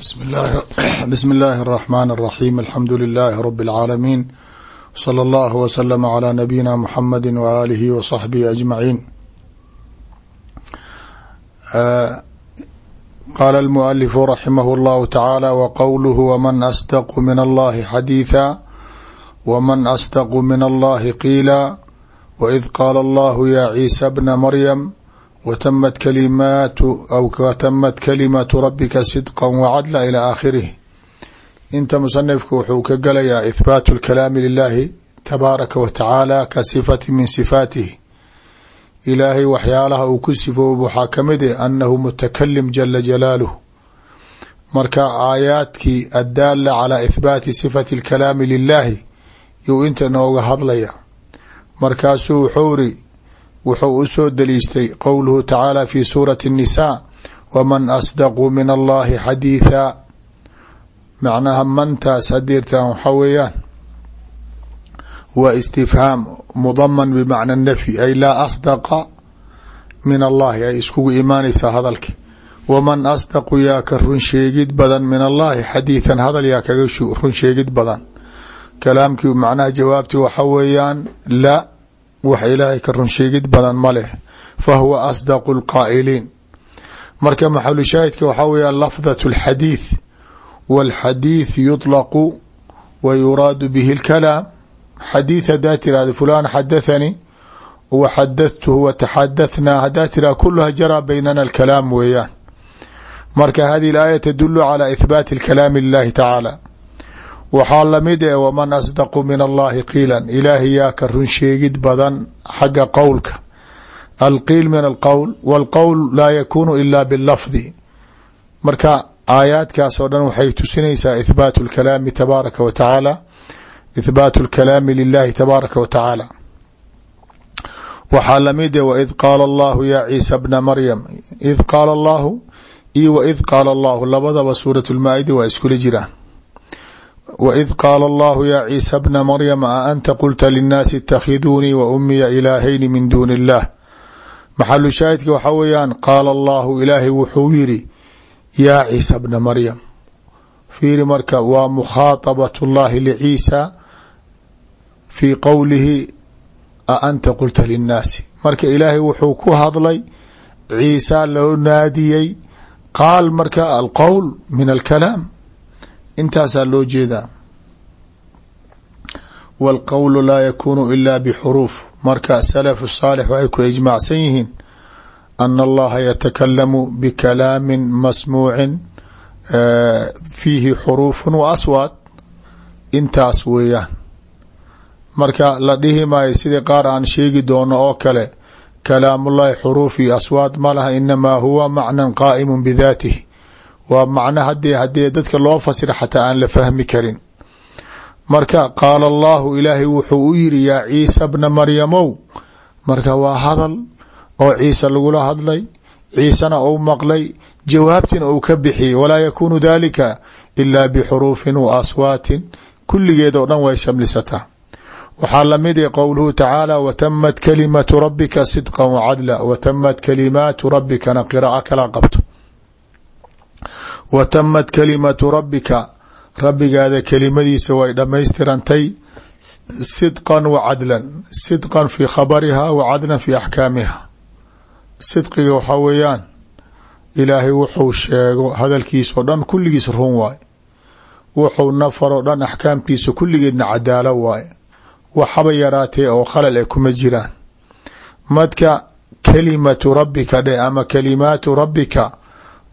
bismi illaahi araxmaan araxiim alxamdu lilaahi rabi alcaalamiin wsala allahu wasalama calaa nabiyina muxamadi waaalihi wa saxbihi ajmaciin uh, qaala almualifu raximahu allahu tacaala waqowluhu waman asdaqu min allahi xadiitha waman asdaqu min allahi qiila waid qaala allahu ya ciisa bna maryam wtamat kalimaatu aw watamat kalimatu rabika sidqa wacadla ilى aakhirih inta musanifku wuxuu ka galayaa ithbaatu lkalaami lilahi tabaaraka wa tacaala ka sifati min sifaatihi ilaahay waxyaalaha uu ku sifoob waxaa ka mid eh anahu mutakalim jala jalaaluh marka aayaadkii addaala calaa ithbaati sifati اlkalaami lilahi yuu inta nooga hadlaya markaasuu wuxuu wuxuu u soo daliishtay qowluhu tacaala fi suurati الnisaa waman asdaqu min allahi xadiitha. Macnaha mantaas hadirtan waxaa weeyaan waa istifhaam mudaman bimacna nafyi ay laa asdaqa min allahi ay iskugu imaanaysaa hadalki waman asdaqu yaa ka run sheegid badan min allahi xadiithan hadal yaa kaga run sheegid badan. Kalaamkii macnaha jawaabti waxa weeyaan la wax ilaahay ka run sheegid badan ma leh fa huwa asdaqu lqaa'iliin marka maxalu shaahidka waxaa weya lafdat اlxadiid wاlxadiid yuطlaqu wa yuraadu bihi اlkalaam xadiid hadaa tirahda fulan xadathanii wa xadathtuhu wataxadahnaa hadaa tirahda kuluha jaraa baynana alkalaam weeyaan marka hadihi اlaaya tadulu calى ihbaati اlkalaami lilahi tacaala waxaa la mid e waman asdaqu min allahi qiilan. Ilaahay yaa ka run sheegid badan xagga qowlka. Alqiil min alqowl wاlqowl laa yakunu ila bilafdi marka aayaadkaas oo dhan waxay tusinaysaa ithbaatu lkalaami tabaaraka wa tacaala ithbaatu lkalaami lilahi tabaaraka wa tacaala. Waxaa la mid e waid qaala allahu ya ciisa bna maryam. Id qaala allahu io waid qaala allahu labadaba suurat lmaa-ida waa iskula jiraan waid qaala allahu ya ciisa bna maryam a anta qulta linnaasi itakhiduunii wa umiya ilaahayni min duuni illah maxalu shaahidka waxaa weeyaan qaala allahu ilaahay wuxuu yiri yaa ciisa bna maryam fiiri marka waa mukhaatabat llahi liciisa fii qowlihi a anta qulta linnaasi marka ilaahay wuxuu ku hadlay ciisa loo naadiyey qaal marka alqowl min alkalaam intaasaa loo jeedaa. Wاlqowlu laa yakunu ila bxuruuf marka salafu saalix waxay ku ijmaacsan yihiin ana allaha yatakalamu bikalaami masmuucin fiihi xuruufu wa aswaad intaas weeyaan. Marka la dhihi maayo sidii qaar aan sheegi doono oo kale kalaamullahi xuruuf iyo aswaad ma laha inamaa huwa macnan qaa'imu bidaatih waa macno hadee hadee dadka loo fasira xataa aan la fahmi karin. Marka qaala allahu ilaahay wuxuu u yiri yaa ciisa bna maryamow. Marka waa hadal oo ciise lagula hadlay ciisena uu maqlay jawaabtina uu ka bixiyey. Walaa yakunu dalika ila bixuruufin wa aswaatin. Kulligeed oo dhan way shamlisataa waxaa la mid e qowluhu tacaala watamat kalimatu rabbika sidqa wacadla watamat kalimaatu rabbikana qiraaco kala qabto watamat kalimatu rabbika. Rabbigaada kelimadiisa way dhammaystirantay sidqan wa cadlan. Sidqan fii khabariha wa cadlan fii axkaamiha sidqiga waxaa weeyaan ilaahay wuxuu sheego hadalkiisao dhan kulligiis run waay. Wuxuu nafaroo dhan axkaamtiisa kulligeedna cadaalo waay. Waxaba yaraatee oo khalal e kuma jiraan. Madka kalimatu rabbika dhe ama kalimaatu rabbika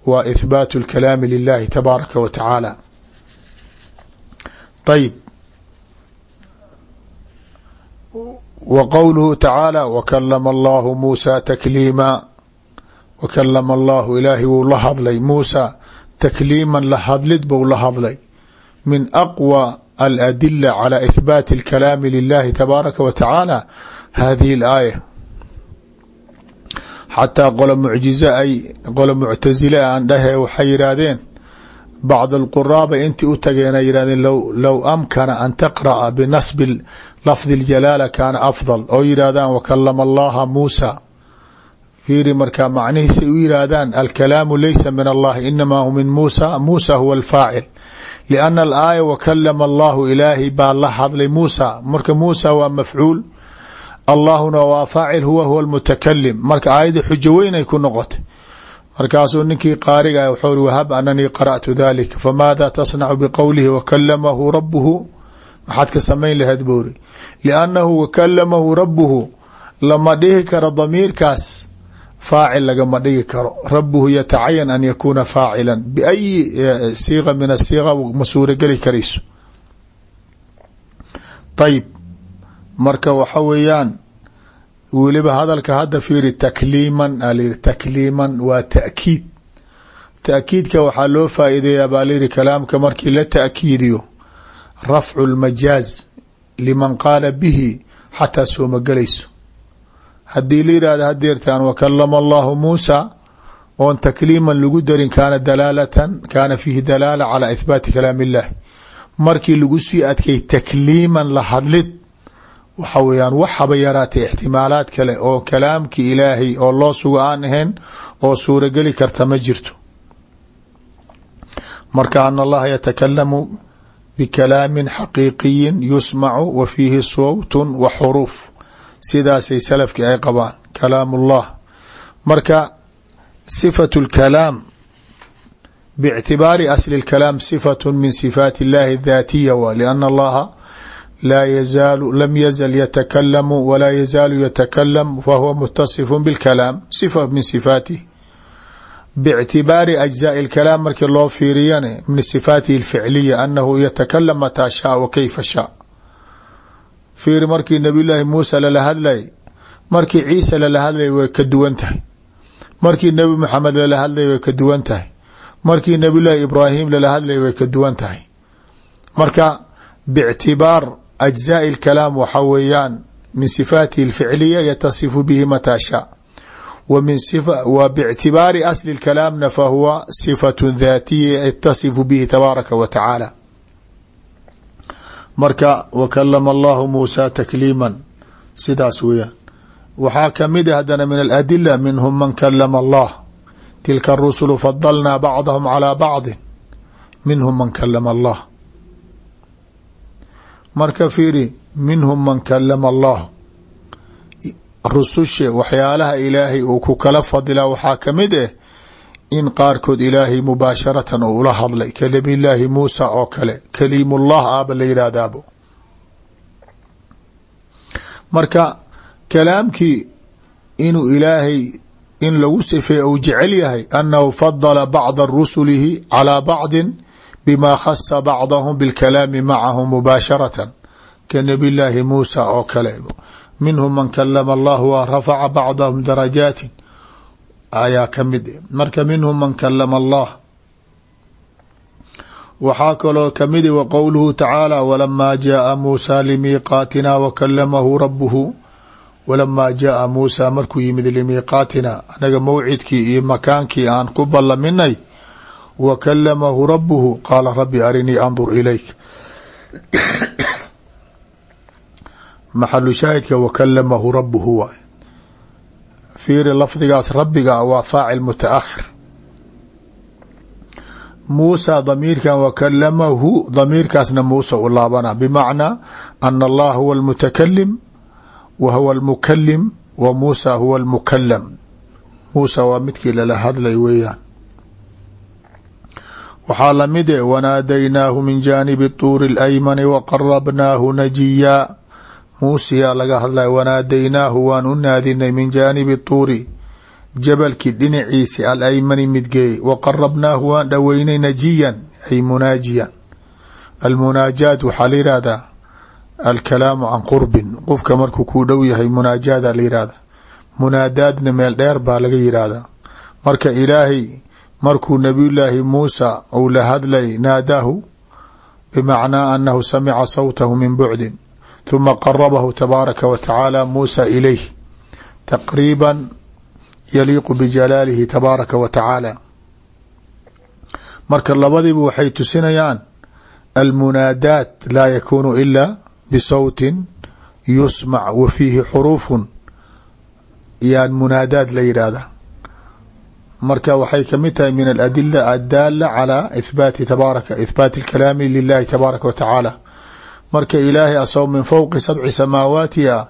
waa ithbaatu اlkalaami lilahi tabaaraka wa tacaala ayb wa qowluhu tacaala wakalama allahu muusa takliima wakalama allahu ilaahi wuu la hadlay muusa takliiman la hadlid bou la hadlay min aqwى aladila calى ithbaati اlkalaami lilahi tabaaraka wa tacaala hadihi اlaaya xataa qolo mucjize ay qolo muctasile aan dhahe waxay yidhaahdeen bacd alquraaba intii u tageena yihahdeen low amkana an taqra'a binasbi lafdi اljalaala kaana afdal. Oo yidhaahdaan wakalama allaha muusa. Fiiri marka macnihiisay u yihaahdaan alkalaamu laysa min allahi inamaa hu min muusa muusa huwa alfaacil. Lianna alaaya wakalama allahu ilaahay baa la hadlay muusa. Marka muusa waa mafcuul allahuna waa faacil huwa huwa almutakalim marka aayadii xujo weyn ay ku noqotay. Markaasuu ninkii qaariga wuxuu ri wahab ananii qara'tu dalika famaada tasnacu biqowlihi wakalamahu rabuhu maxaad ka samayn lahayd buuri liannahu wakalamahu rabuhu lama dhihi karo damiirkaas. Faacil lagama dhigi karo. Rabuhu yatacayan an yakuuna faacila biayi siiqa min asiiqa ma suurogeli karayso ayib marka waxa weeyaan weliba hadalka hadda fiiri takliiman alayiri takliiman waa ta'kiid. Ta'kiidka waxaa loo faa'iideeyaa baa layidhi kalaamka markii la ta'kiidiyo rafcu lmajaaz liman qaala bihi xataa sooma gelayso haddii la yidhahda hadeertaan wakalama allahu muusa oon takliiman lagu darin kaana dalaalatan kaana fiihi dalaala calaa ithbaati kalaam illahi markii lagu sii adkay takliiman la hadlid waxa weeyaan waxaba yaraatay ixtimaalaad kale oo kalaamki ilaahay oo loo sugo aan ahayn oo suurogeli karta ma jirto. Marka an allaha yatakalamu bikalaamin xaqiiqiyin yusmacu wa fiihi sawtun wa xuruuf. Sidaasay salafkii ay qabaan kalaam ullah marka sifatu lkalaam biictibaari asli اlkalaam sifatu min sifaati اllahi daatiya wa laa yazaalu lam yazal yatakalamu walaa yazaalu yatakalam fahuwa mutasifun bilkalaam sifa min sifaatihi bictibaari ajzaai lkalaam markii loo fiiriyane min sifaatihi alficliya annahu yatakalam mataa shaa wa kayfa shaa fiiri markii nabiy llaahi muusa lala hadlayay markii ciise lala hadlayay way ka duwan tahay markii nebi maxamed lala hadlayay way ka duwan tahay markii nabiy llaahi ibraahim lala hadlayay way ka duwan tahay marka bictibaar أجزاء الكلام waxa weeyaan min صifaatihi الficliya yatasifu bihi mataa shaa w bاctibaari asli اkalaamna fahuwa صifaة daatiya yatasifu bihi tabaaraka wa tacaala marka wakalama allahu muusa takliima sidaas weeyaan waxaa kamid a hadana min aladila minhum man kalama allah tilka الrusulu fadalnaa bacdahum calى bacdi minhum man kalama allah marka fiiri minhum man kalama allah. Rususha waxyaalaha ilaahay uu ku kala fadilaa waxaa ka mid ah in qaarkood ilaahay mubaasharatan oo ula hadlay. Kalimillaahi muusa oo kale. Kaliimullah aaba la yidhaahdaabo marka kalaamkii inuu ilaahay in lagu sifeey uu jecel yahay annahu fadala bacda rusulihi calaa bacdin bima khasa bacdahum bilkalaami macahu mubaasharatan ka nabiy llaahi muusa oo kale minhum man kalama allah wa rafaca bacdahum darajaatin ayaa ka mid marka minhum man kalama allah waxaa kaloo ka mid wa qowluhu tacaala walamaa jaaa muusa limiiqaatina wakalamahu rabuhu walamaa jaaa muusa markuu yimid limiiqaatina anaga mawcidkii iyo makaankii aan ku ballaminay wa kalamahu rabuhu qaala rabbi arinii andur ilayk maxalu shaahidka wakalamahu rabuhu waay fiiri lafdigaas rabbiga waa faacil mutaakhir muusa damiirkan wakalamahu damiirkaasna muusa u laabana bimacnaa ana allaha huwa almutakalim wa huwa almukalim wa muusa huwa almukalam muusa waa midkii lala hadlay weeyaan waxaa la mid e wanaadaynaahu min jaanibi tuuri اlaymani waqarabnaahu najiya. Muusiyaa laga hadlaya wanaadaynaahu waan u naadinay min jaanibi tuuri jabalkii dhinaciisi alaymani midgeey. Wa qarabnaahu waan dhoweynay najiyan ay munaajiyan. Almunaajaat waxaa la yihahdaa alkalaamu can qurbin. Qofka markuu kuu dhow yahay munaajaada la yihahda munaadaadna meel dheer baa laga yihahdaa marka ilaahay markuu nabiyullaahi muusa uu la hadlay naadaahu bimacnaa anahu samica sawtahu min bucdin ثuma qarabahu tabaaraka wa tacaala muusa ilayh taqriiba yaliiqu bijalaalihi tabaaraka wa tacaala. Marka labadiiba waxay tusinayaan almunaadaat laa yakuunu ila bisawtin yusmac wa fiihi xuruufun yaan munaadaad la yidhaahdaa marka waxay ka mid tahay min aladila addaala calaa ithbaati tabaaraka ithbaati alkalaami lilahi tabaaraka wa tacaala. Marka ilaahay asagoo min fowqi sabci samaawaati a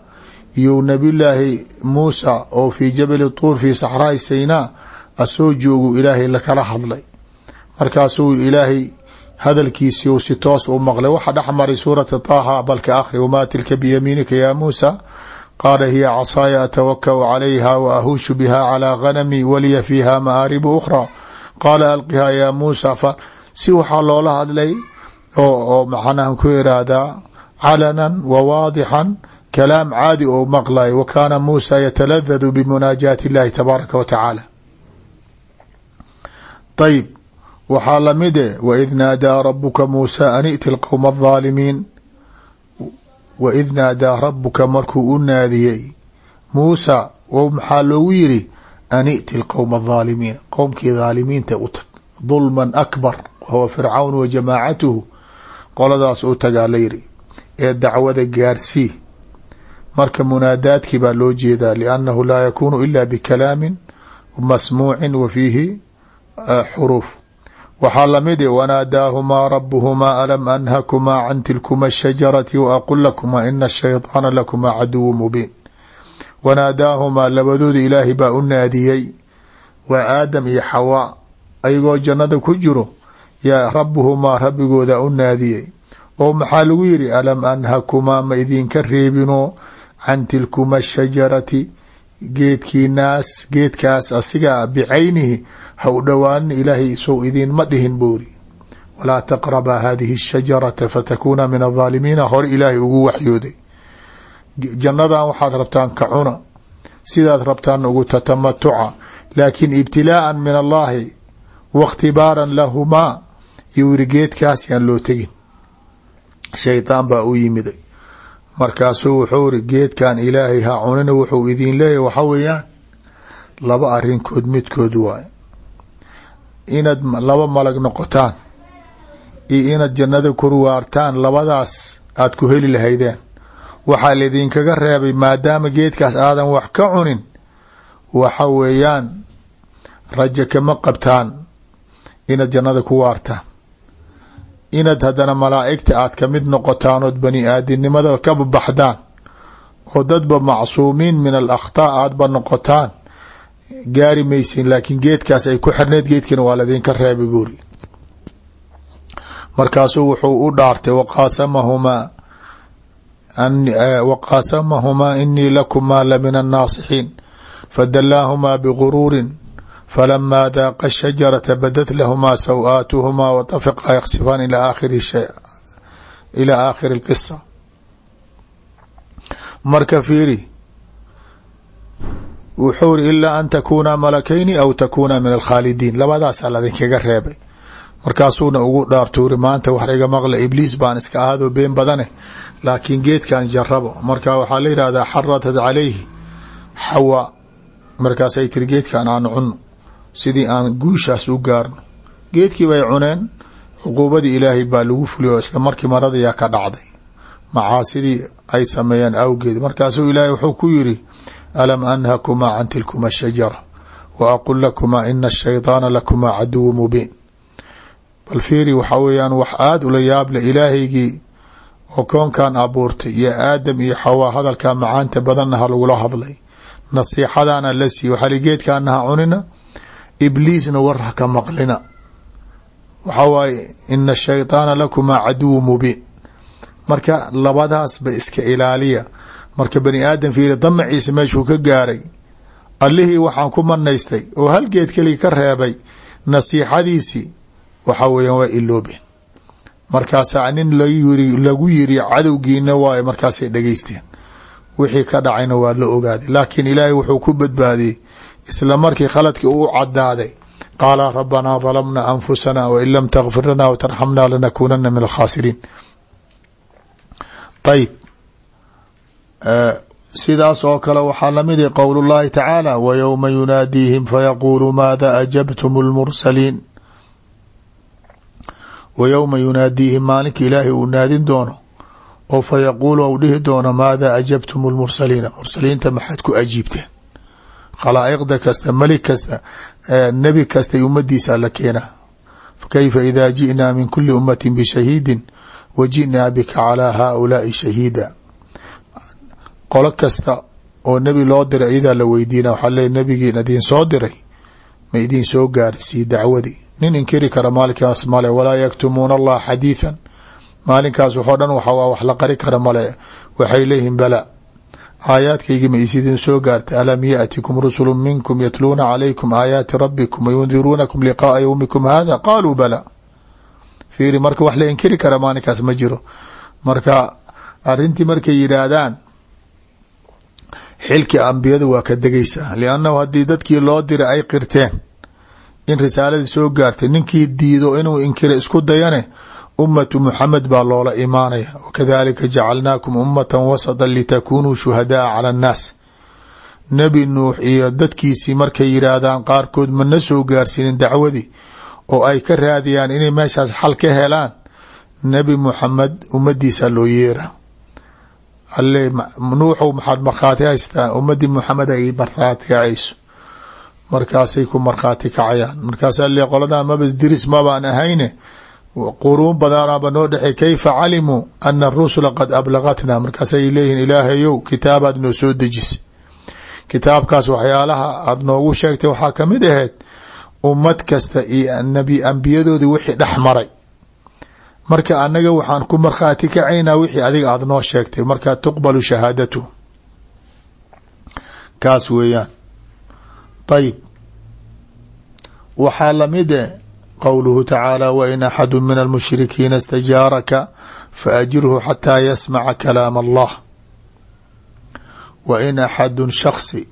iyou nabiyulaahi muusa oo fii jabali tuur fii saxraai saynaa asoo joogu ilaahay lakala hadlay. Markaasuu ilaahay hadalkiisii u si toos u maqlay waxa dhex maray suurata taaha balka akhri wamaa tilka biyamiinika yaa muusa qaala hiya casaaya atawakau calayha wa ahuushu biha calaa ghanami waliya fiiha maaaribu ukhra qaala alqihaa yaa muusa si waxaa loola hadlay oo maxanahan ku iraahdaa calanan wa waadixan kalaam caadi oo maqlay wa kaana muusa yataladadu bimunaajaati illahi tabaaraka wa tacaala ayb waxaa lamide waid naadaa rabuka muusa an iti lqowma alظaalimiin waid naadaa rabuka markuu u naadiyey muusa w maxaa loogu yiri an iti lqowma alظaalimiin qowmkii dhaalimiinta u tag dulman akbar wahuwa fircawn wa jamaacatuhu. Qoladaas u tagaa la yiri ee dacwada gaarsii marka munaadaadkii baa loo jeedaa liannahu laa yakuunu ila bikalaamin masmuucin wa fiihi xuruuf waxaa la mid wanaadaahumaa rabuhumaa alam anhakumaa can tilkuma shajarati waaqul lakumaa ina ashayطaana lakumaa caduwu mubiin. Wanaadaahumaa labadooda ilaahay baa u naadiyey waa aadam iyo xawaa ayagoo jannada ku jiro yaa rabuhumaa rabbigooda u naadiyey. Oo maxaa lagu yiri alam anhakumaa ma idinka reebino can tilkuma shajarati geedkiinaas geedkaas asiga bicaynihi ha u dhowaanin ilaahay sow idiinma dhihin buuri. Walaa taqrabaa hadihi ashajarata fatakuuna min aldaalimiina hore ilaahay ugu waxyooday. Jannadan waxaad rabtaan ka cuna sidaad rabtaan ugu tatamatuca laakiin ibtilaa'an min allaahi waikhtibaaran lahumaa iyo wiri geedkaas loo tegin. Shaydaan baa u yimiday markaasuu wuxuu iri geedkan ilaahay ha cunina wuxuu idin leeyahy waxa weeyaan laba arinkood midkood waay. Inaad laba malag noqotaan iyo inaad jannada kurwaartaan labadaas aad ku heli lahaydeen. Waxaa laydinkaga reebay maadaama geedkaas aadan wax ka cunin waxa weeyaan raja kama qabtaan inaad jannada ku waartaan inaad haddana malaa'igta aad ka mid noqotaan ood bani aadinimada ka baxdaan oo dadba macsuumiin min al akhtaa aadba noqotaan gaari maysin laakiin geedkaas ay ku xirneed geedkana waa ladinka reebay buuri. Markaasuu wuxuu u dhaartay waqaasamahumaa waqaasamahumaa inii lakumaa lamina annaasixiin fadalaahumaa biguruurin falamaa daaqa shajarata badat lahumaa saw-aatuhumaa watafiqaa yaksifaan ilaa aakhiri ilaa aakhiri اlqisa marka fiiri wuxuu iri ilaa an takuunaa malakayni aw takuuna min alkhaalidiin labadaasaa ladinkaga reebay markaasuuna ugu dhaartuuri maanta wax iga maqla ibliis baan iska ahaadoo been badane laakiin geedkan jarabo marka waxaa la yidhahdaa xaratat calayhi xawa markaasay tiri geedkan aan cunno sidii aan guushaas u gaarno. Geedkii bay cuneen cuquubadii ilaahay baa lagu fuliy oo isla markii maradayaa ka dhacday. Macaasidii ay sameeyeen awgeed. Markaasuu ilaahay wuxuu ku yiri alam anhakumaa can tilkuma shajara wa aqul lakumaa ina ashaydaana lakumaa caduwu mubiin. Bal fiiri waxaa weeyaan wax aada ula yaable ilaahaygii oo koonkan abuurtay iyo aadam iyo xawaa hadalkaa macaanta badanna ha lagula hadlay. Nasiixadaana la siiy waxaa li geedkaana ha cunina ibliisna war ha ka maqlina. Waxaa waaye ina ashaydaana lakumaa caduwu mubiin. Marka labadaasba iska ilaaliya. Marka bani aadam fiiri damaciisa meeshuu ka gaaray. Allihii waxaan ku manaystay oo hal geed keliya ka reebay nasiixadiisii waxaa weeyaan waa iloobeen. Markaasaa nin lagu yiri cadowgiina waay markaasay dhegeysteen wixii ka dhacayna waa la ogaaday laakiin ilaahay wuxuu ku badbaadiyey isla markii khaladkii uu cadaaday qaala rabanaa dalamna anfusana wain lam takfir lana wtarxamna lanakunana min alkhaasiriin ayb sidaas oo kale waxaa lamid i qowl اllahi tacaala wywma yunaadiihim fayaquulu maada ajabtum اlmursaliin wa yowma yunaadiihim maalinka ilaahay uu naadin doono oo fayaquulu ou dhihi doono maada ajabtum اlmursaliina mursaliinta maxaad ku ajiibteen khalaa'iqda kasta melig kasta nebi kasta ummadiisa la keenaa fakayfa ida ji'naa min kuli ummati bishahiidin wa ji'naa bika calaa haaulaai shahiida. Qolo kasta oo nebi loo diray iyadaa la weydiina waxaa leey nebigiin idin soo diray ma idin soo gaarsii dacwadii. Nin inkiri kara maalinkaas male walaa yaktumuuna allaha xadiiثa maalinkaas waxoo dhan wax la qari kara male. Waxay leeyihiin bala aayaadkaygi ma isidin soo gaartay alam yaأtikum rusulu minkum yatluuna calaykum aayaati rabikum wayundiruunakum liqaaa ywmikum hada qaaluu bala. Fiiri marka wax la inkiri kara maalinkaas ma jiro. Marka arintii markay yidhaahdaan xilki ambiyada waa ka degaysaa liannahu haddii dadkii loo diray ay qirteen in risaaladii soo gaartay ninkii diido inuu inkira isku dayane ummatu muxamed baa loola imaanaya wakadalika jacalnaakum ummatan wasata litakunuu shuhadaa cala annaas. Nebi nuux iyo dadkiisii markay yidhaahdaan qaarkood mana soo gaarsiinin dacwadii oo ay ka raadiyaan inay meeshaas xal ka helaan. Nebi muxamed ummadiisa loo yeera. Alle nuuxow maxaad markhaati haystaa? Ummadii muxamed ay markhaati kacayso markaasay ku markhaati kacayaan. Markaasa le qoladaa mabas diris mabaan ahayne quruun badanaaba noo dhexey kayfa calimuu ana arusula qad ablaqatna markaasay leeyihiin ilaahayow kitaabaad noo soo dejisay kitaabkaas waxyaalaha aada noogu sheegtay waxaa ka mid ahayd ummad kasta iyo ambiyadoodii wixii dhex maray marka anaga waxaan ku markhaati kacaynaa wixii adiga aada noo sheegtay marka tuqbalu shahaadatu kaas weeyaan ayib waxaa lamide qowluhu tacaala wain axadu min almushrikiina istajaaraka faajirhu xataa yasmaca kalaam allah wa in axadun shaksi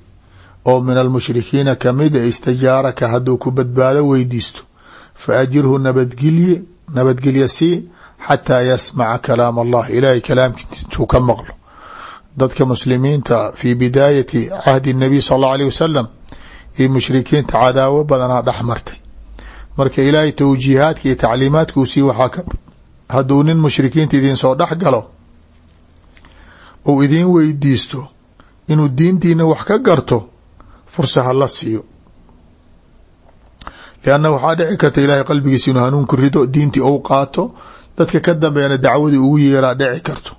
oo min almushrikiina kamida istajaaraka hadduu ku badbaado weydiisto faajirhu nabadgelye nabadgelya sii xataa yasmaca kalaam allah ilaahay kalaamkiisu ka maqlo dadka muslimiinta fi bidaayati cahdi nabiy sal allau alih wasalam iyo mushrikiinta cadaawo badanaa dhex marka ilaahay towjiihaadka iyo tacliimaadkuu sii waxaa ka hadduu nin mushrikiinta idin soo dhex galo uu idiin weydiisto inuu diintiina wax ka garto fursa hala siiyo. Lianna waxaa dhici karta ilaahay qalbigiisa inuu hanuunku rido diintii ou qaato dadka ka dambeena dacwadii ugu yeeraa dhici karto.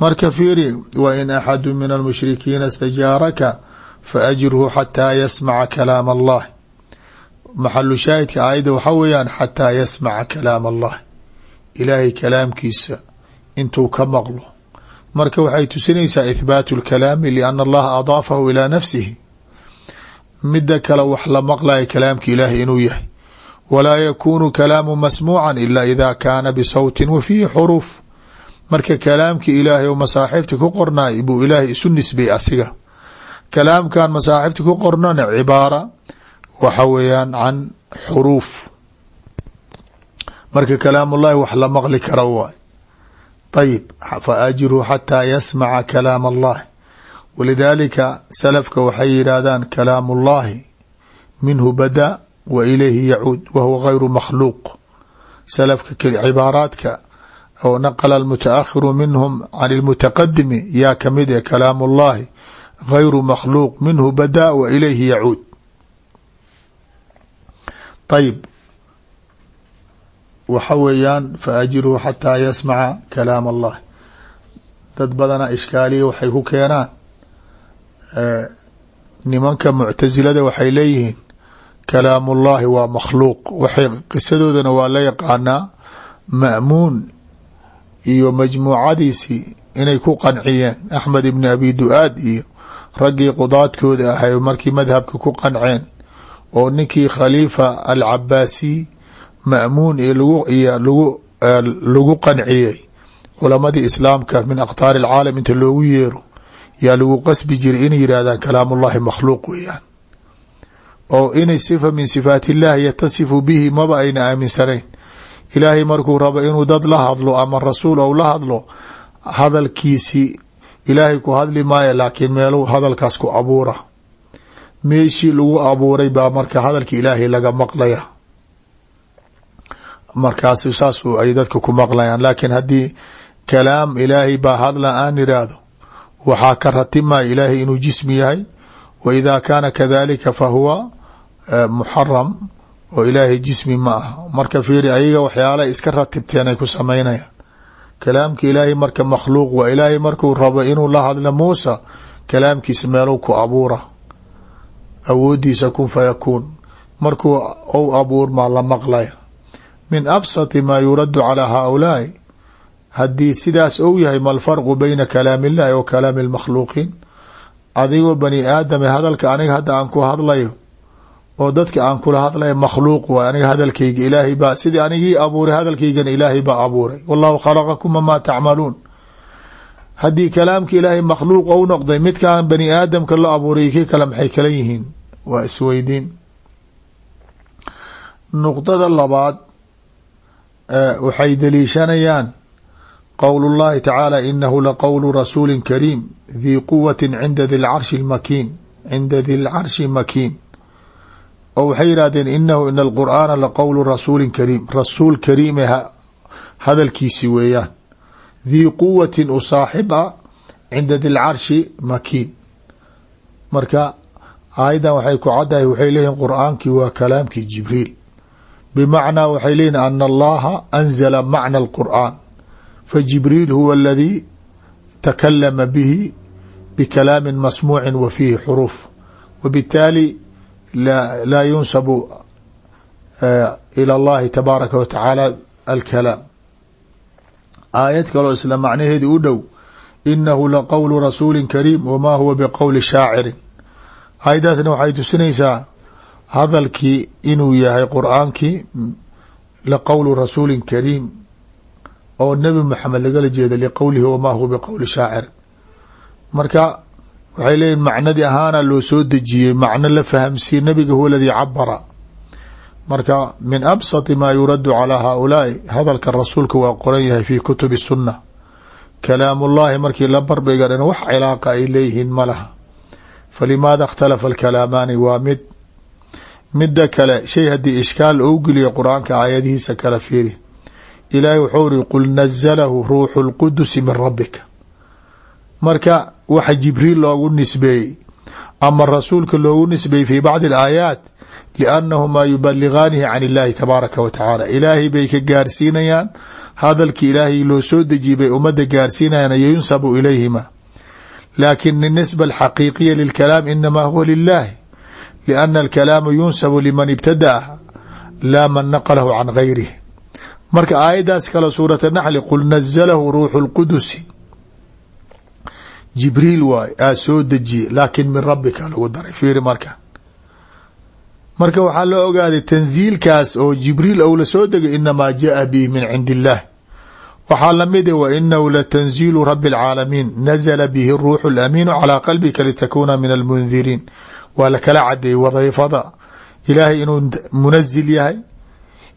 Marka fiiri wa in axadu min almushrikiina istajaaraka faajirhu xataa yasmaca kalaam allah maxalu shaahidka aayadda waxaa weeyaan xataa yasmaca kalaam allah. Ilaahay kalaamkiisa intuu ka maqlo. Marka waxay tusinaysaa ithbaatu lkalaami liana allaha adaafahu ilaa nafsihi. Mida kale wax la maqlaya kalaamka ilaahay inuu yahay. Walaa yakuunu kalaamu masmuucan ila ida kaana bisawtin wa fiihi xuruuf. Marka kalaamka ilaahay oo masaaxiifta ku qornaay buu ilaahay isu nisbay asiga. Kalaamkan masaaxiifta ku qornana cibaara waxa weeyaan can xuruuf. Marka kalaamullahi wax la maqli kara waay. Ayib faajiruu xataa yasmaca kalaam allah walidaalika salafka waxay yidhaahdaan kalaamu ullahi minhu bada wa ilayhi yacuud wa huwa gayru makhluuq. Salafka cibaaraadka oo naqala almutaakhiru minhum can ilmutaqadimi yaa ka mid eh kalaamu ullahi gayru makhluuq minhu bada wa ilayhi yacuud ayib waxa weeyaan faajiruu xataa yasmaca kalaam allah. Dad badana ishkaaliya waxay ku keenaan nimanka muctasilada waxay leeyihiin kalaamullahi waa makhluuq. Waxay qisadoodana waa la yaqaanaa ma'muun iyo majmuucadiisii inay ku qanciyeen. Axmed ibni abi du-aad iyo raggii qudaadkooda ahay markii madhabka ku qanceen oo ninkii khaliifa alcabaasi ma'muun iyo lagu qanciyey culamadii islaamka min aqtaari alcaalam inta loogu yeero yaa lagu qasbi jiray inay yidhahdaan kalaamullahi makhluuq weeyaan. Oo inay sifa min sifaat illahi yatasifu bihi maba ayna aaminsanayn. Ilaahay markuu rabo inuu dad la hadlo ama rasuul ou la hadlo hadalkiisii ilaahay ku hadli maayo laakiin meeluu hadalkaas ku abuura meeshii lagu abuuray baa marka hadalka ilaahay laga maqlaya. Markaas saas ay dadka ku maqlayaan laakiin haddii kalaam ilaahay baa hadla aan iraahdo waxaa ka ratimaya ilaahay inuu jismi yahay. Wa idaa kaana kadalika fa huwa muxaram oo ilaahay jismi ma aha. Marka fiiri ayaga waxyaala iska ratibteen ay ku samaynayaan. Kalaamka ilaahay marka makhluuq waa ilaahay markuu rabo inuu la hadlo muusa kalaamkiisa meeluu ku abuura awoodiisa kun fayakuun markuu ou abuurmaa la maqlaya min absati maa yuraddu calaa haaulaai haddii sidaas ou yahay ma alfarqu bayna kalaami illahi wa kalaami almakhluuqiin adigoo bani aadame hadalka aniga hadda aan ku hadlayo oo dadka aan kula hadlayo makhluuq waay aniga hadalkayga ilaahay baa sidii anigii abuuray hadalkaygana ilaahay baa abuuray. Wallahu khalaqakum wamaa tacmaluun haddii kalaamka ilaahay makhluuq ou noqday midkaan bani aadamka la abuuray kii kale maxay kala yihiin? Waa isweydiin nuqdada labaad waxay daliishanayaan qowl اllahi tacaala inahu laqowlu rasuuli kariim dii quwati cinda di lcarshi makiin cinda di lcarshi makiin oo waxay yidhahdeen inahu in alqur'aana laqowlu rasuuli kariim. Rasuul kariime hadalkiisi weeyaan dii quwati u saaxiba cinda dilcarshi makiin marka aayaddan waxay ku caddahay waxay leeyihiin qur'aankii waa kalaamkii jibriil bimacnaa waxay leeyihiin ana allaha anzala macna alqur'aan fajibriil huwa aladii takalama bihi bikalaamin masmuucin wa fiihi xuruuf wabittaali laa yunsabu ila allahi tabaaraka wa tacaala alkalaam aayad kaloo isla macnaheedi u dhow inahu laqowlu rasuuli kariim wma huwa bqowli shaacirin. Aayaddaasna waxay tusinaysaa hadalkii inuu yahay qur'aankii liqowli rasuuli kariim oo nebi maxamed lagala jeeda liqowlihi wamaa huwa biqowli shaacir marka waxay leeyihiin macnadii ahaana loo soo dejiyey macno la fahamsiye nebiga huwa aladii cabara marka min absati maa yuraddu calaa haaulaai hadalka rasuulka waa qoran yahay fi kutubi sunna kalaamullahi markii la barbigaren wax cilaaqa ay leeyihiin ma laha. Falimaada ikhtalafa alkalaamaani waa mid midda kale shay haddii ishkaal ou geliya qur'aanka aayadihiisa kala fiiri. Ilaahay wuxuu iri qul nazalahu ruuxu lqudusi min rabbika. Marka waxa jibriil loogu nisbeeyey ama rasuulka loogu nisbeeyey fi bacdi alaayaat liannahumaa yubaligaanihi can illaahi tabaaraka wa tacaala ilaahay bay ka gaarsiinayaan hadalkii ilaahay loo soo dejiyey bay ummadda gaarsiinayaan yunsabu ilayhima laakin اnisba alxaqiiqiya lilkalaam inamaa huwa lilahi lianna alkalaama yunsabu liman ibtada'a laa man naqlahu can gayrih marka aayaddaas kale suurat naxli qul nazalahu ruuxu lqudusi jibriil waay aa soo dejiye laakin min rabbika lagu daray fiiri marka marka waxaa la ogaaday tanziilkaas oo jibriil ou la soo degay inamaa jaaa ah, bihi min cindi illaah waxaa lamida wa inahu latanziilu rabi alcaalamiin nazla bihi ruuxu lamiinu calaa qalbika litakuuna min almundiriin waa kala cadeeyey wadayfada. Ilaahay inuu munasil yahay.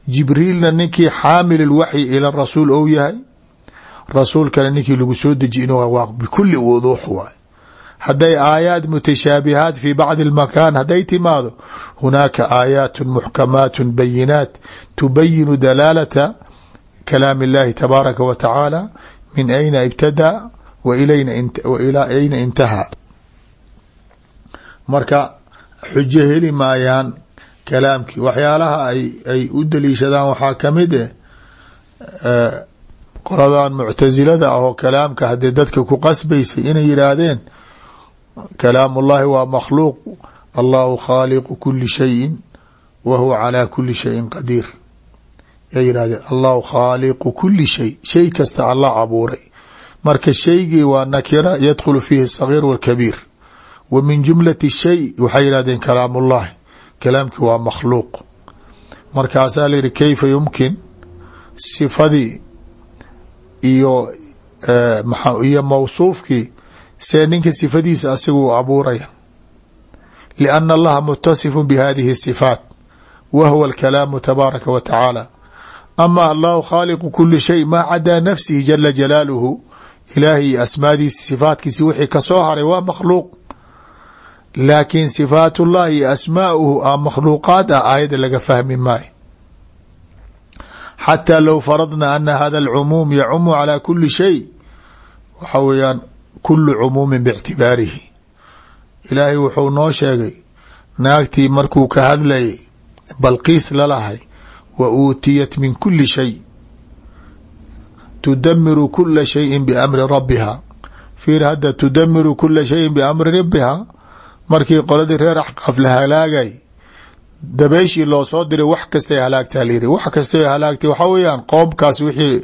Jibriilna ninkii xaamil ilwaxyi ila rasuul ou yahay. Rasuulkana ninkii lagu soo deji inuu waaq bikulli wuduux waay hadday aayaat mutashaabihaat fi bacdi اlmakan hadday timaado hunaaka aayaat muxkamaat bayinaat tubayinu dalaalata kalaam اllahi tabaaraka wa tacaala min ayna ibtada wa ilaa ayna intahaa marka xujo heli maayaan kalaamkii waxyaalaha ay u daliishadaan waxaa ka mid eh qoladan muctasilada ah oo kalaamka haddii dadka ku qasbaysay inay yidhaahdeen kalaam ullahi waa makhluuq allahu khaaliqu kuli shayin wa huwa calaa kuli shayin qadiir yay yidhahdeen allahu khaaliqu kuli shay shay kasta allah abuuray. Marka shaygii waa nakira yadkhulu fiihi sagiir walkabiir wa min jumlati shay waxay yihahdeen kalaam ullahi kalaamkii waa makhluuq. Markaasaa la yihi kayfa yumkin? Sifadii iyo iyo mawsuufkii see ninka sifadiisa asiga u abuuraya. lianna allaha mutasifun bihadihi الsifaat wa huwa alkalaamu tabaaraka wa tacaala ama allahu khaaliqu kuli shay maa cadaa nafsihi jala jalaaluhu ilaahay asmaadiisi sifaatkiisi wixii ka soo haray waa makhluuq laakiin sifaat ullahi iyo asmaauhu a makhluuqaad ah aayadda laga fahmi maayo xataa low faradna ana hada alcumuum yacumu calaa kuli shay waxa weeyaan kulu cumuumin bictibaarihi ilaahay wuxuu noo sheegay naagtii markuu ka hadlayay balqiis lalahay wa uutiyat min kuli shay. Tudamiru kula shayin biamri rabbiha. Fiir hadda tudamiru kula shayin biamri rabbiha. Markii qoladii reer axqaaf la halaagay dabeeshii loo soo diray wax kastay halaagtaa layiri wax kastay halaagtay waxaa weeyaan qoomkaas wixii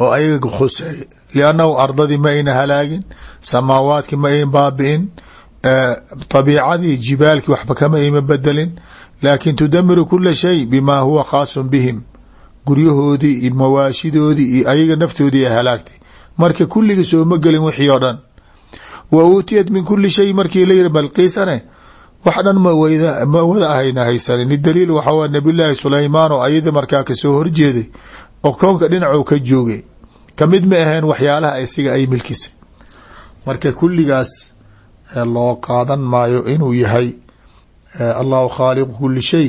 oo ayaga khuseey liannahu ardadii ma ayna halaagin samaawaadkii ma ayna baabi'in طabiicadii jibaalkii waxba kama ayma bedelin laakin tudamiru kula shay bima huwa khaasun bihim guryahoodii iyo mawaashidoodii iyo ayaga naftoodii ay halaagtay marka kulligii sooma gelin wixii oo dhan wa uutiyat min kuli shay markii la yiri balqiisane wax dhan ma wada ahayna haysanin daliil waxaa nabiyllaahi sulaymaan oo ayada markaa ka soo horjeeday oo koonka dhinacuu ka joogay ka mid ma aheen waxyaalaha isiga ay milkisay marka kulligaas loo qaadan maayo inuu yahay allahu khaaliqu kuli shay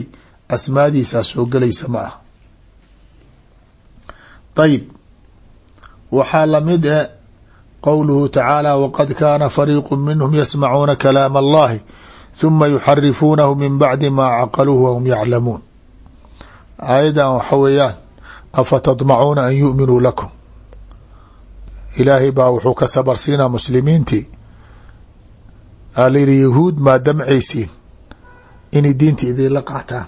asmaadiisaa soo gelaysa ma ah ayib waxaa la mid e qowluhu tacaala waqad kaana fariiqu minhum yasmacuuna kalaam allahi huma yuxarifuunahu min bacdi maa caqaluuhu wahum yaclamuun. Aayadan waxa weeyaan afa tadmacuuna an yu'minuu lakum ilaahay baa wuxuu ka sabarsiinaa muslimiintii aa layidhi yahuud maa damcaysiin? Inay diinta idinla qaataan.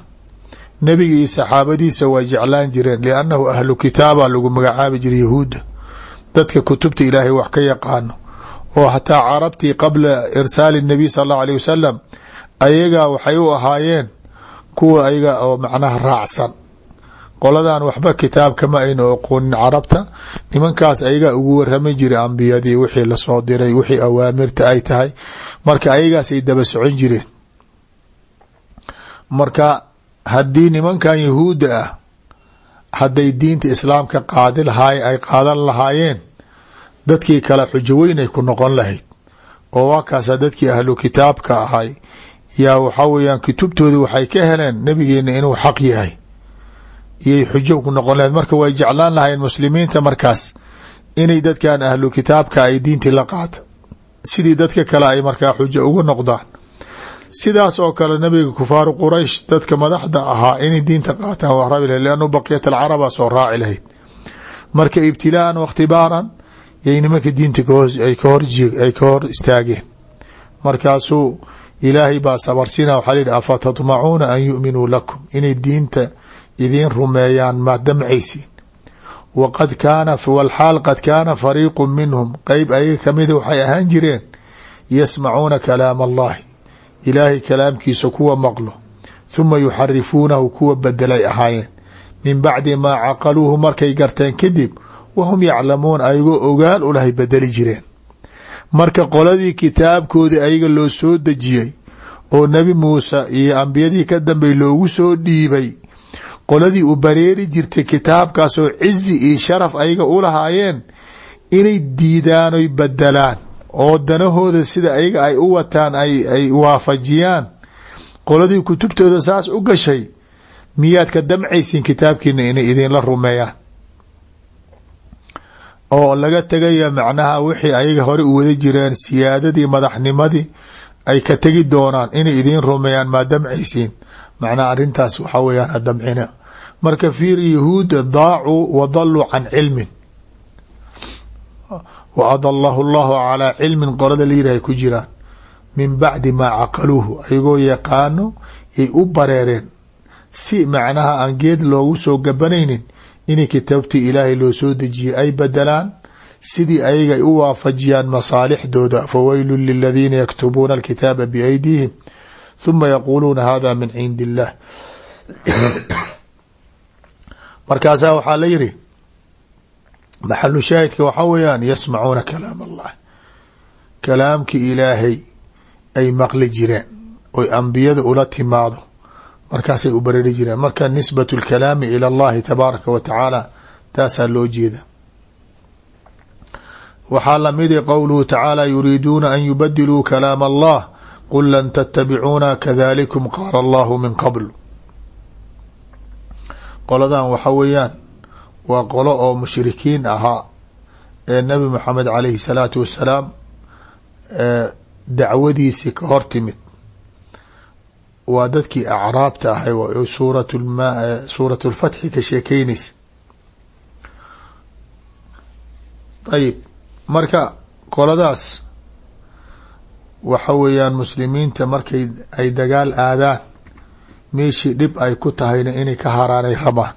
Nebiga iyo saxaabadiisa way jeclaan jireen liannahu ahlu kitaaba lagu magacaabi jiray yahuudda dadka kutubta ilaahay wax ka yaqaano oo hataa carabtii qabla irsaali nabiy sal allahu aleyh wasalam ayagaa waxay u ahaayeen kuwa ayaga oo macnaha raacsan qoladan waxba kitaabkama ayna oqoonin carabta. Nimankaas ayagaa ugu warami jiray ambiyadii wixii la soo diray wixii awaamirta ay tahay. Marka ayagaas ay daba socon jireen. Marka haddii nimankan yahuudda ah hadday diinta islaamka qaadi lahaay ay qaadan lahaayeen dadkii kale xujo weyn ay ku noqon lahayd. Oo waa kaasa dadkii ahlu kitaabka ahay. Yaa waxaa weeyaan kutubtooda waxay ka heleen nabigeena inuu xaq yahay iyay xujo ku noqon lahayd marka way jeclaan lahayen muslimiinta markaas inay dadkan ahlu kitaabka ay diintii la qaata sidii dadka kale ay markaa xujo uga noqdaan. Sidaas oo kale nabiga kufaaru quraysh dadka madaxda ahaa inay diinta qaataan waa rabi lahayd liannu baqiyat alcaraba soo raaci lahayd. Marka ibtilaaan wa ikhtibaaran yay nimanka diinta ay ka hor istaageen. Markaasuu ilaahay baa sabarsiina waxaa layihi afa tatmacuuna an yu'minuu lakum? Inay diinta idiin rumeeyaan ma damcaysiin. Waqad kaana walxaal qad kaana fariiqu minhum. Qeyb ayaga kamida waxay ahaan jireen. Yasmacuuna kalaam allahi ilaahay kalaamkiisa kuwa maqlo. Huma yuxarifuunahu kuwa bedelay ahaayeen. Min bacdi maa caqaluuhu markay garteen kadib wahum yaclamuun ayagoo ogaal ulahay bedeli jireen. Marka qoladii kitaabkoodii ayaga loo soo dejiyey oo nebi muuse iyo ambiyadii ka dambey loogu soo dhiibay qoladii u bareeri jirtay kitaabkaas oo cizi iyo sharaf ayaga u lahaayeen inay diidaan oy bedelaan oo danahooda sida ayaga ay u wataan ay waafajiyaan. Qoladii kutubtooda saas u gashay miyaad ka damcaysiin kitaabkiina inay idinla rumeeyaan. Oo laga tegaya macnaha wixii ayaga hore u wada jireen siyaadadii madaxnimadii ay ka tegi doonaan inay idiin rumeeyaan maa damcaysiin. Macnaha arrintaas waxaa weyaan hadamcina marka fiir yahuuda daacuu wa daluu can cilmin. Wa adalahu llahu calaa cilmin qolada la yirahay ku jiraan min bacdi maa caqaluuhu ayagoo yaqaano yay u bareereen. Si macnaha aan geed loogu soo gabanaynin inay kitaabtii ilaahay loo soo dejiyay ay bedelaan sidii ayaga ay u waafajiyaan masaalixdooda fawaylun liladiina yaktubuuna alkitaaba biaydiihim huma yaquuluuna hada min cindi illah markaasaa waxaa la yiri maxalu shaahidka waxaa weeyaan yasmacuuna kalaam allah kalaamki ilaahay ay maqli jireen oy ambiyada ula timaado markaasay u barari jireen marka nisbat اlkalaami ilى اllahi tabaaraka wa tacaala taasaa loo jeeda waxaa lamida qowluhu tacaala yuriiduuna an yubadiluu kalaam allah qul lan tatabicuuna kadalikum qaala allahu min qabl qoladan waxa weeyaan waa qolo oo mushrikiin ahaa ee nabi maxamed calayhi salaatu wasalaam dacwadiisii ka hor timid. Waa dadkii acraabta ahay suurat ma suurat lfatxi ka sheekeynaysa ayib marka qoladaas waxa weeyaan muslimiinta markay ay dagaal aadaan meeshii dhib ay ku tahayna inay ka haraanay rabaan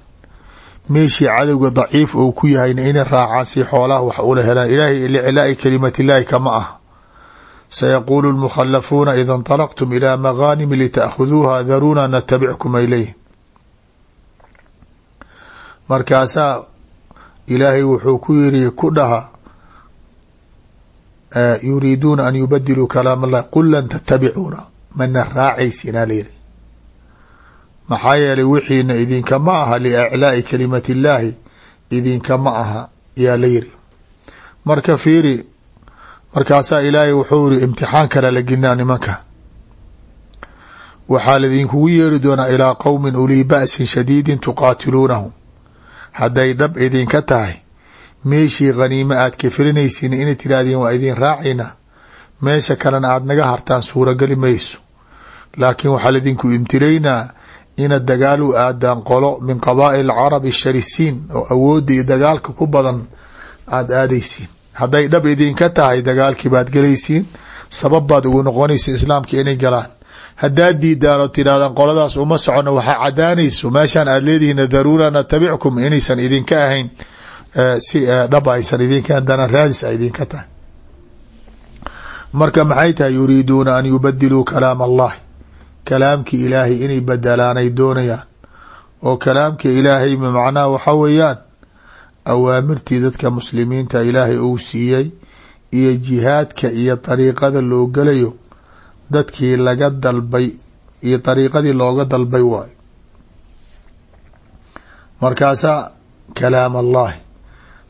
meeshii cadowga daciif ou ku yahayna inay raacaan si xoolaha wax ula helaan. Ilaahay liclaai kalimat illaahi kama ah. Sayaquulu lmukhalafuuna ida inطalaqtum ilaa magaanimi lita'khuduuha daruuna natabickum ilayh markaasaa ilaahay wuxuu ku yiri ku dhaha yuriiduuna an yubadiluu kalaam allah qul lan tatabicuuna mana raacaysinaa layiri maxaa yeelay wixiina idinkama aha liiclaai kalimati illaahi idinkama aha yaa la yiri. Marka fiiri markaasaa ilaahay wuxuu yiri imtixaan kale la gelinaa nimanka. Waxaa laidinkugu yeeri doonaa ilaa qowmin ulii ba'sin shadiidin tuqaatiluunahum. Hadday dhab idinka tahay meeshii khaniimo aad ka filinaysiin inay tirahdeen waa idin raacayna meesha kalena aada naga hartaan suurageli mayso. Laakiin waxaa laidinku imtilaynaa inaad dagaal u aadaan qolo min qabaa'il carabi sharisiin oo awoodda iyo dagaalka ku badan aada aadaysiin hadday dhab idinka tahay dagaalkii baad gelaysiin sabab baad ugu noqonaysa islaamka inay galaan haddaad diidaan oo tidhahdaan qoladaas uma socono waxaa cadaanayso meeshaan aad leedihiin daruura natabickum inaysan idinka ahayn si dhab aysan idinka dana raadis a idinka tahay marka maxay tahay yuriiduuna an yubadiluu kalaam allahi kalaamkii ilaahay inay badalaanay doonayaan. oo kalaamka ilaahay macnaha waxa weeyaan awaamirtii dadka muslimiinta ilaahay uu siiyey iyo jihaadka iyo dariiqada loo gelayo dadkii laga dalbay iyo dariiqadii looga dalbay waayo markaasaa kalaam allahi